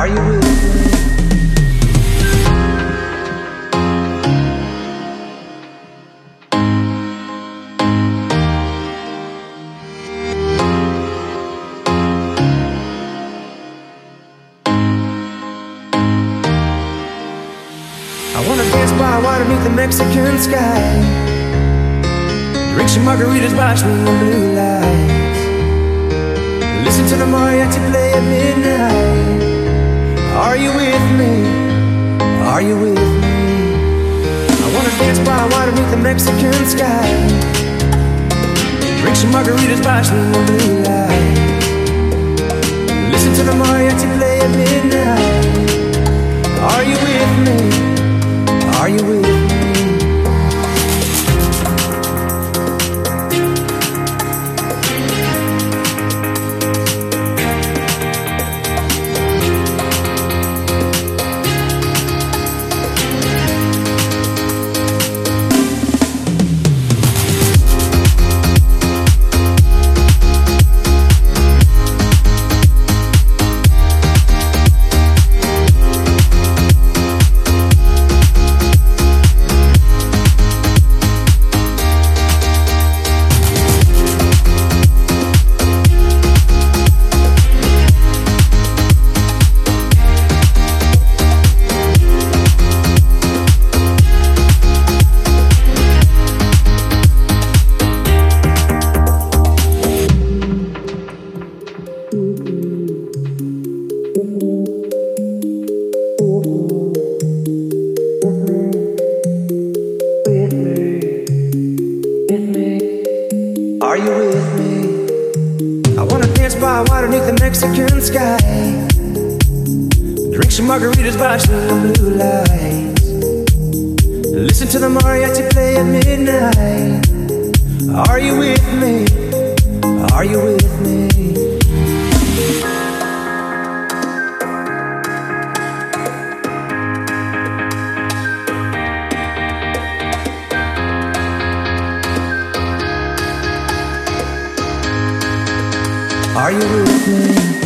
Are you with me? I wanna dance by water beneath the Mexican sky. Drink some margaritas, watch me in blue lights Listen to the mariachi play at midnight. Are you with me? I wanna dance by water beneath the Mexican sky. Drink some margaritas by blue lights. Beneath the Mexican sky. Drink some margaritas by swinging blue lights. Listen to the mariachi play at midnight. Are you with me? Are you with me? Are you with me?